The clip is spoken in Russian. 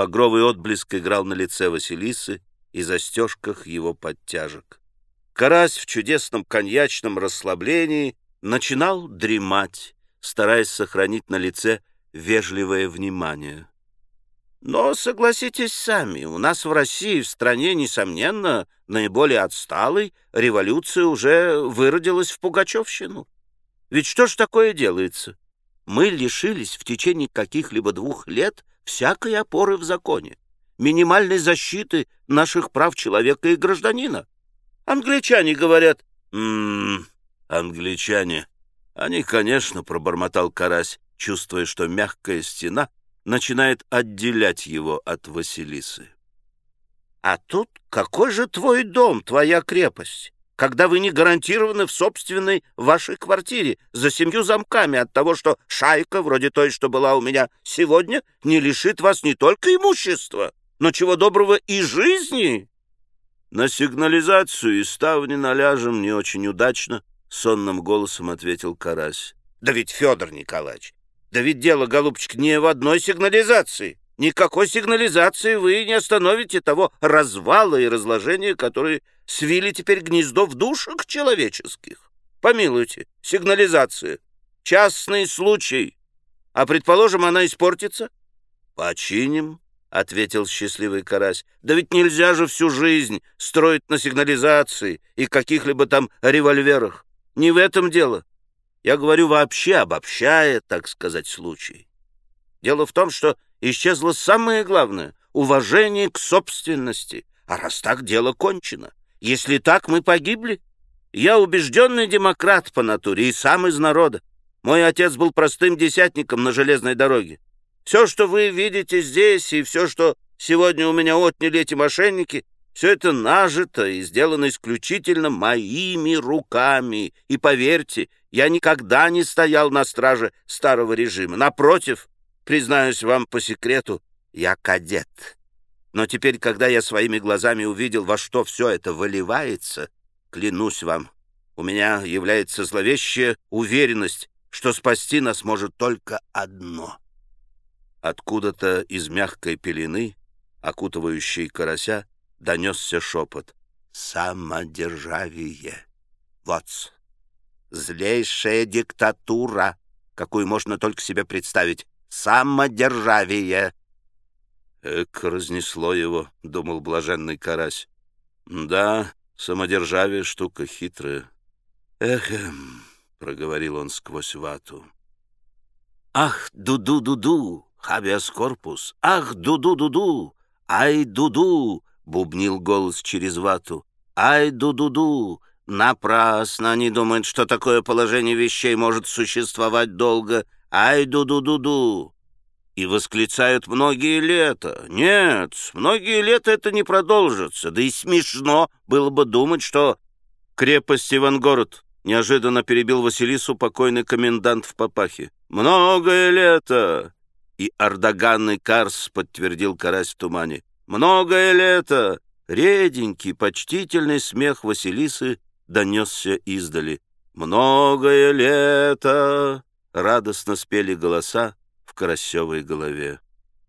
Багровый отблеск играл на лице Василисы и застежках его подтяжек. Карась в чудесном коньячном расслаблении начинал дремать, стараясь сохранить на лице вежливое внимание. Но согласитесь сами, у нас в России, в стране, несомненно, наиболее отсталой, революция уже выродилась в пугачевщину. Ведь что ж такое делается? Мы лишились в течение каких-либо двух лет всякой опоры в законе, минимальной защиты наших прав человека и гражданина. Англичане говорят, «М-м, англичане». Они, конечно, пробормотал Карась, чувствуя, что мягкая стена — начинает отделять его от Василисы. «А тут какой же твой дом, твоя крепость, когда вы не гарантированы в собственной вашей квартире за семью замками от того, что шайка, вроде той, что была у меня сегодня, не лишит вас не только имущества, но чего доброго и жизни?» «На сигнализацию и ставни наляжем не очень удачно», — сонным голосом ответил Карась. «Да ведь, Федор Николаевич, да ведь дело, голубчик, не в одной сигнализации. Никакой сигнализации вы не остановите того развала и разложения, которые свили теперь гнездо в душах человеческих. Помилуйте, сигнализация. Частный случай. А предположим, она испортится? Починим, — ответил счастливый карась. Да ведь нельзя же всю жизнь строить на сигнализации и каких-либо там револьверах. Не в этом дело. Я говорю вообще, обобщая, так сказать, случай. Дело в том, что исчезло самое главное — уважение к собственности. А раз так, дело кончено. Если так, мы погибли. Я убежденный демократ по натуре и сам из народа. Мой отец был простым десятником на железной дороге. Все, что вы видите здесь, и все, что сегодня у меня отняли эти мошенники, все это нажито и сделано исключительно моими руками. И поверьте, я никогда не стоял на страже старого режима. Напротив, признаюсь вам по секрету, я кадет. Но теперь, когда я своими глазами увидел, во что все это выливается, клянусь вам, у меня является зловещая уверенность, что спасти нас может только одно. Откуда-то из мягкой пелены, окутывающей карася, донесся шепот. «Самодержавие! Вот!» Злейшая диктатура, какую можно только себе представить. Самодержавие. Эк, разнесло его, — думал блаженный карась. Да, самодержавие — штука хитрая. Эхем, — проговорил он сквозь вату. Ах, ду-ду-ду-ду, хабиас корпус, ах, ду-ду-ду-ду, ай, ду-ду, — бубнил голос через вату. Ай, ду-ду-ду, Напрасно они думают, что такое положение вещей может существовать долго. Ай, ду-ду-ду-ду! И восклицают многие лета. Нет, многие лета это не продолжится. Да и смешно было бы думать, что крепость Ивангород неожиданно перебил Василису покойный комендант в папахе. Многое лето! И ордоганный Карс подтвердил карась в тумане. Многое лето! Реденький, почтительный смех Василисы донесся издали. «Многое лето!» — радостно спели голоса в Карасевой голове.